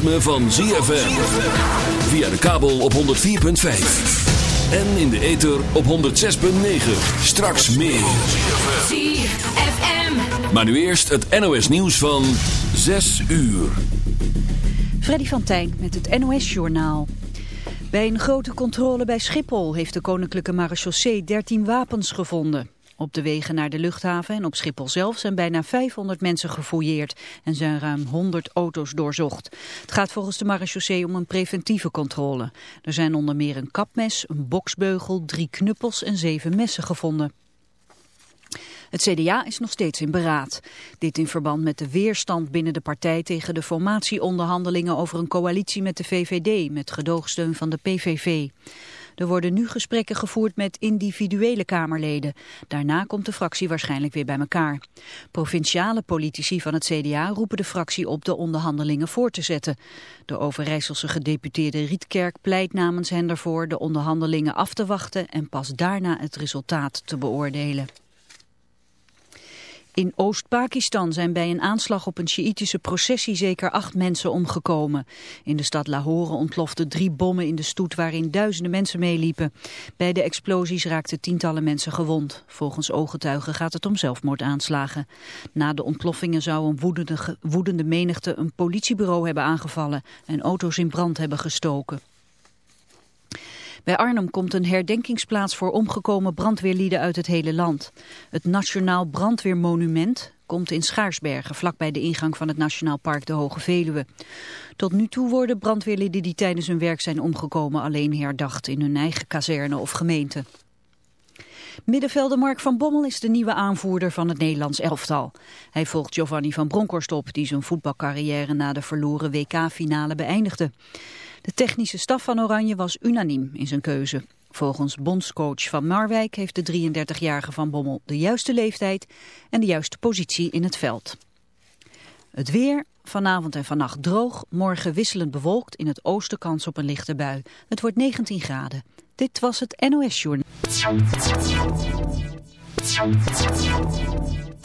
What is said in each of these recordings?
Ritme van ZFM. Via de kabel op 104.5. En in de ether op 106.9. Straks meer. ZFM. Maar nu eerst het NOS nieuws van 6 uur. Freddy van Tijn met het NOS-journaal. Bij een grote controle bij Schiphol heeft de Koninklijke Marechaussee 13 wapens gevonden. Op de wegen naar de luchthaven en op Schiphol zelf zijn bijna 500 mensen gefouilleerd en zijn ruim 100 auto's doorzocht. Het gaat volgens de marechaussee om een preventieve controle. Er zijn onder meer een kapmes, een boksbeugel, drie knuppels en zeven messen gevonden. Het CDA is nog steeds in beraad. Dit in verband met de weerstand binnen de partij tegen de formatieonderhandelingen over een coalitie met de VVD, met gedoogsteun van de PVV. Er worden nu gesprekken gevoerd met individuele Kamerleden. Daarna komt de fractie waarschijnlijk weer bij elkaar. Provinciale politici van het CDA roepen de fractie op de onderhandelingen voor te zetten. De Overijsselse gedeputeerde Rietkerk pleit namens hen ervoor de onderhandelingen af te wachten en pas daarna het resultaat te beoordelen. In Oost-Pakistan zijn bij een aanslag op een Sjiïtische processie zeker acht mensen omgekomen. In de stad Lahore ontploften drie bommen in de stoet waarin duizenden mensen meeliepen. Bij de explosies raakten tientallen mensen gewond. Volgens ooggetuigen gaat het om zelfmoordaanslagen. Na de ontploffingen zou een woedende, woedende menigte een politiebureau hebben aangevallen en auto's in brand hebben gestoken. Bij Arnhem komt een herdenkingsplaats voor omgekomen brandweerlieden uit het hele land. Het Nationaal Brandweermonument komt in Schaarsbergen, vlakbij de ingang van het Nationaal Park de Hoge Veluwe. Tot nu toe worden brandweerlieden die tijdens hun werk zijn omgekomen alleen herdacht in hun eigen kazerne of gemeente. Middenvelder Mark van Bommel is de nieuwe aanvoerder van het Nederlands elftal. Hij volgt Giovanni van Bronckhorst op, die zijn voetbalcarrière na de verloren WK-finale beëindigde. De technische staf van Oranje was unaniem in zijn keuze. Volgens bondscoach Van Marwijk heeft de 33-jarige Van Bommel de juiste leeftijd en de juiste positie in het veld. Het weer, vanavond en vannacht droog, morgen wisselend bewolkt, in het oosten kans op een lichte bui. Het wordt 19 graden. Dit was het NOS Journal.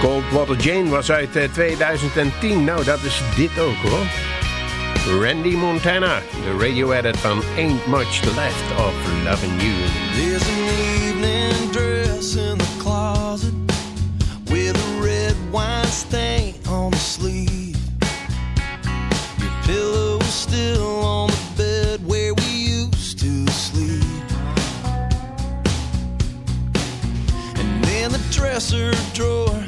Coldwater Jane was uit 2010. Eh, nou, dat is dit ook hoor. Randy Montana, de radio edit van Ain't Much Left of Loving You. There's an evening dress in the closet with a red wine stain on the sleeve. Your pillow is still on the bed where we used to sleep. And in the dresser drawer,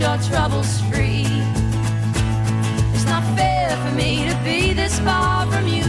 Your troubles free. It's not fair for me to be this far from you,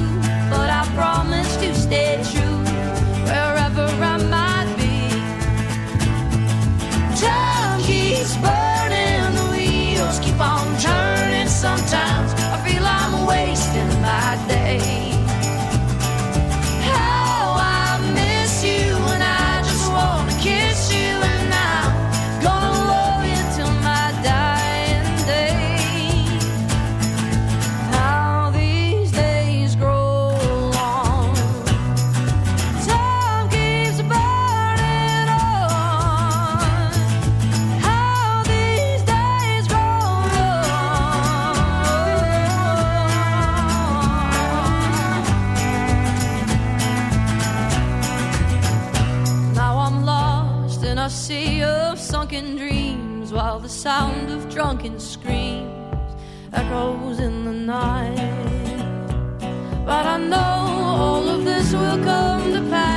sound of drunken screams echoes in the night. But I know all of this will come to pass,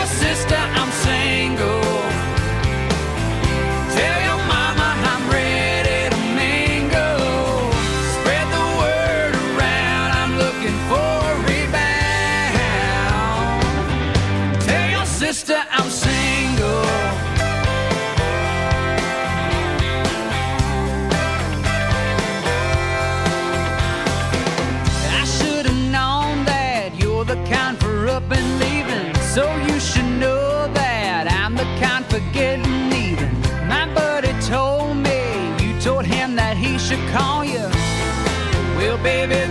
So you should know that I'm the kind for getting even. My buddy told me you told him that he should call you. Well, baby,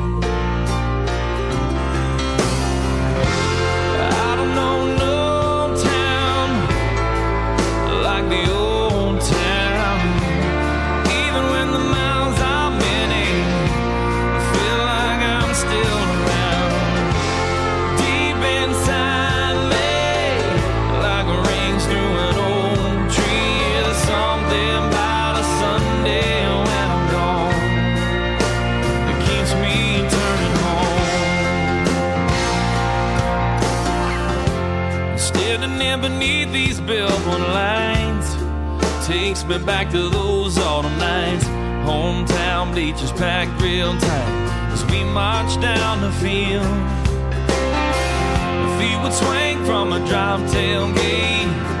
Me back to those autumn nights. Hometown bleachers packed real tight as we march down the field. The feet would swing from a drop tailgate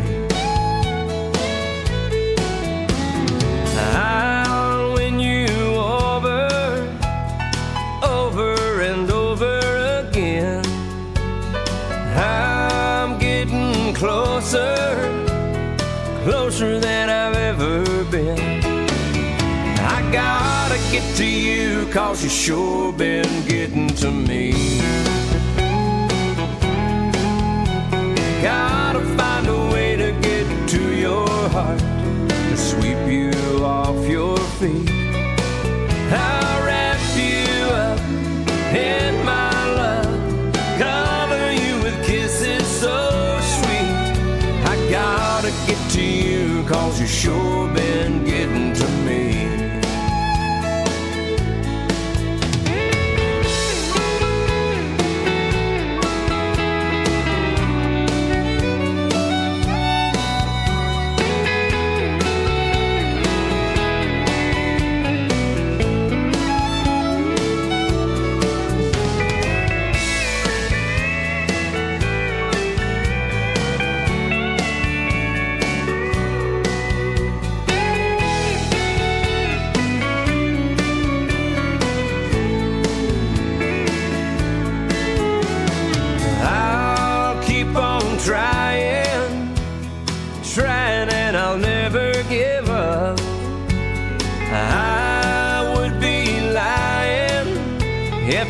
closer than I've ever been. I gotta get to you, cause you sure been getting to me. Gotta find a way to get to your heart, to sweep you off your feet.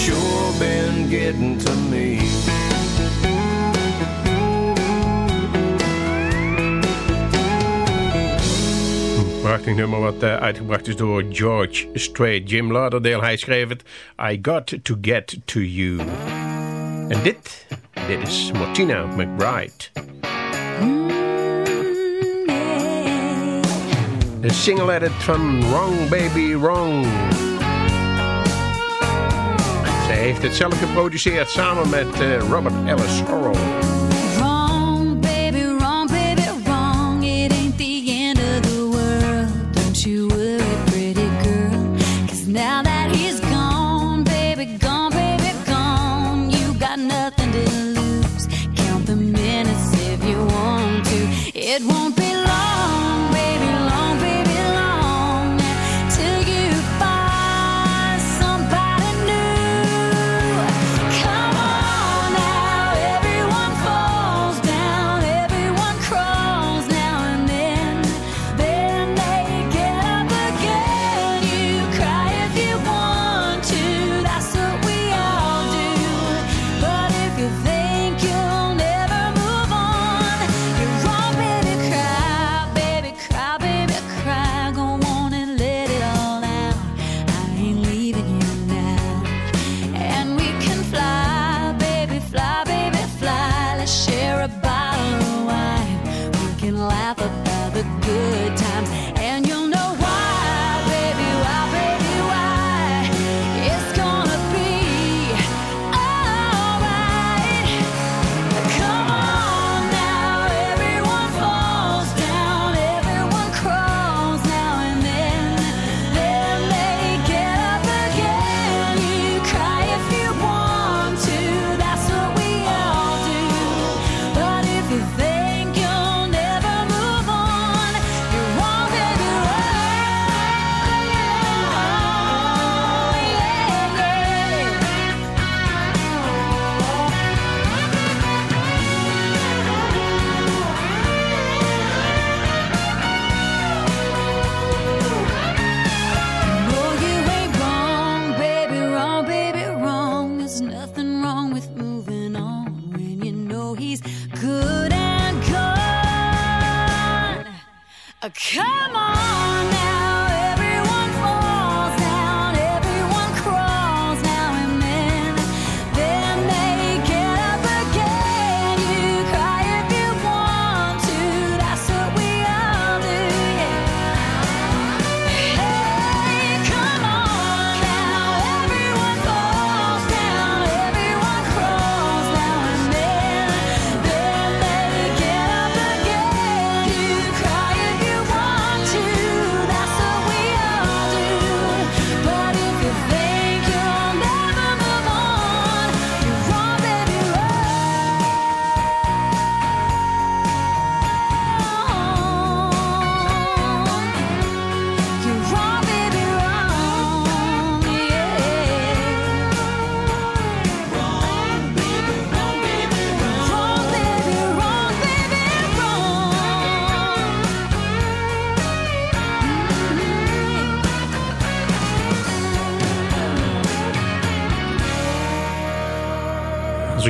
sure been getting to me. Hmm, Prachtig nummer wat eh, uitgebracht is door George Strait. Jim Lauderdale, hij schreef het I Got To Get To You. En dit, dit is Martina McBride. Mm, the single-headed from Wrong Baby Wrong. Hij heeft het zelf geproduceerd samen met eh, Robert Ellis Horrell.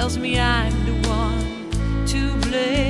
tells me I'm the one to blame.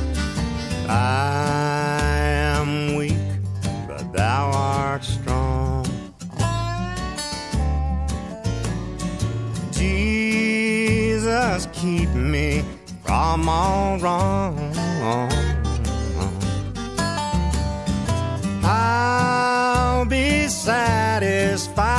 I am weak, but thou art strong. Jesus keep me from all wrong. I'll be satisfied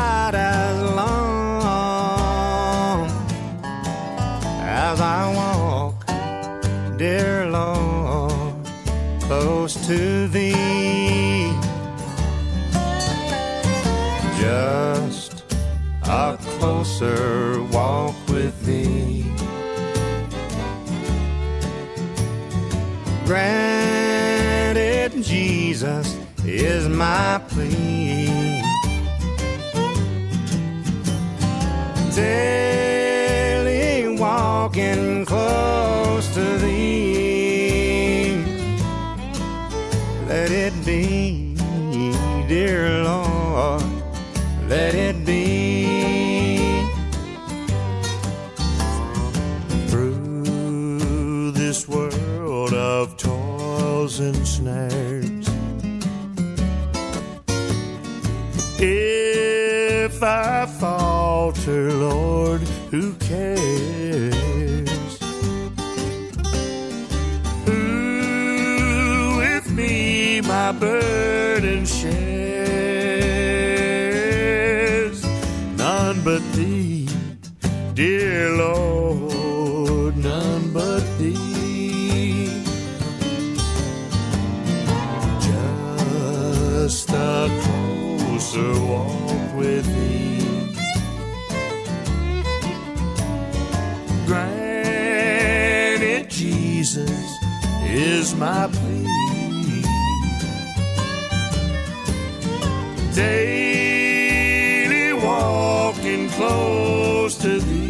close to Thee.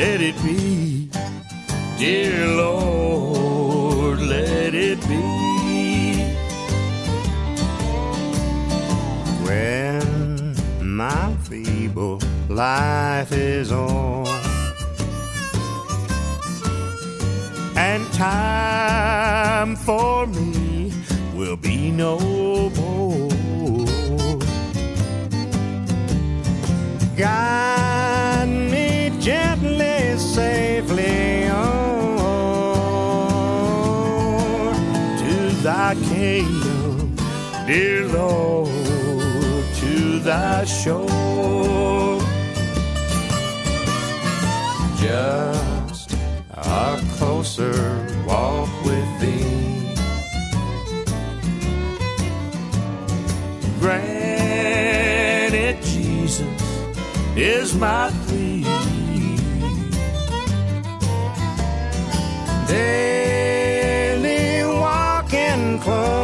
Let it be, dear Lord, let it be. When my feeble life is o'er and time for me will be no more. Guide me gently, safely on to thy kingdom, dear Lord, to thy shore. Just a closer walk is my plea. Daily walking close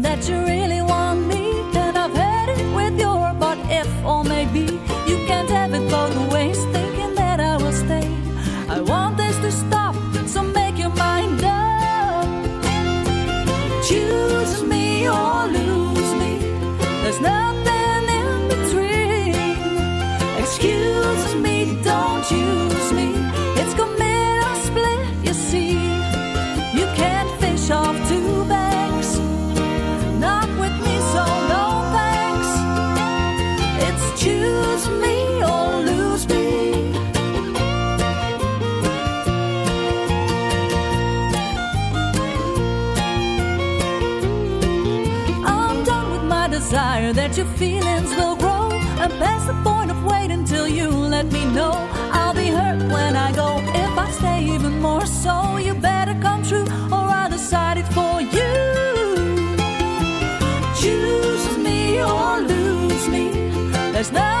feelings will grow and past the point of waiting till you let me know. I'll be hurt when I go if I stay even more so. You better come true or I'll decide it for you. Choose me or lose me. There's nothing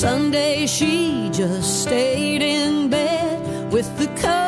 Sunday she just stayed in bed with the.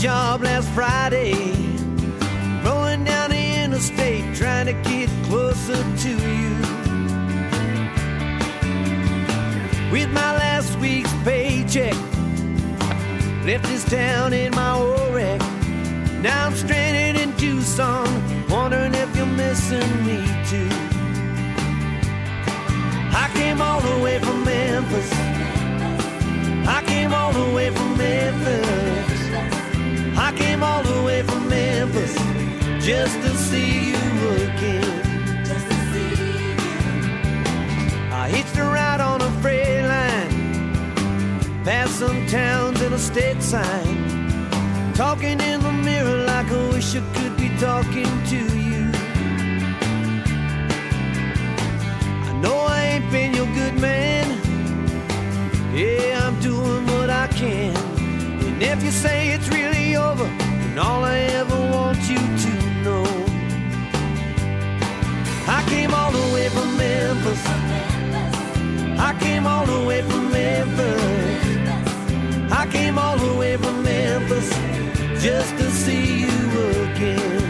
Job last Friday. Rolling down the interstate, trying to get closer to you. With my last week's paycheck, left this town in my old wreck. Now I'm stranded in Tucson, wondering if you're missing me too. I came all the way from Memphis. I came all the way from Memphis. Came all the way from Memphis just to see you again. I hitched a ride on a freight line, past some towns and a state sign. Talking in the mirror like I wish I could be talking to you. I know I ain't been your good man. Yeah, I'm doing what I can. And if you say it's really over, then all I ever want you to know. I came all the way from Memphis. I came all the way from Memphis. I came all the way from Memphis just to see you again.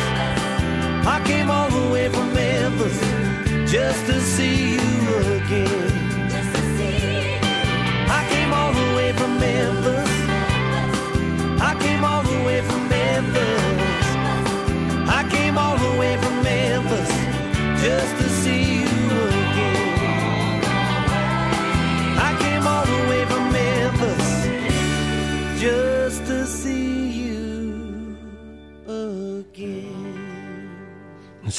I came all the way from Memphis just to see you again. I came all the way from Memphis. I came all the way from Memphis. I came all the way from Memphis just to see you again. I came all the way from Memphis just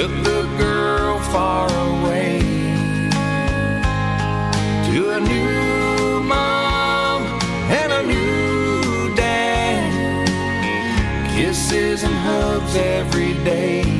took the girl far away to a new mom and a new dad. Kisses and hugs every day.